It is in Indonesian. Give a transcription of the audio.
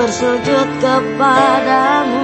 bersujud kepadamu.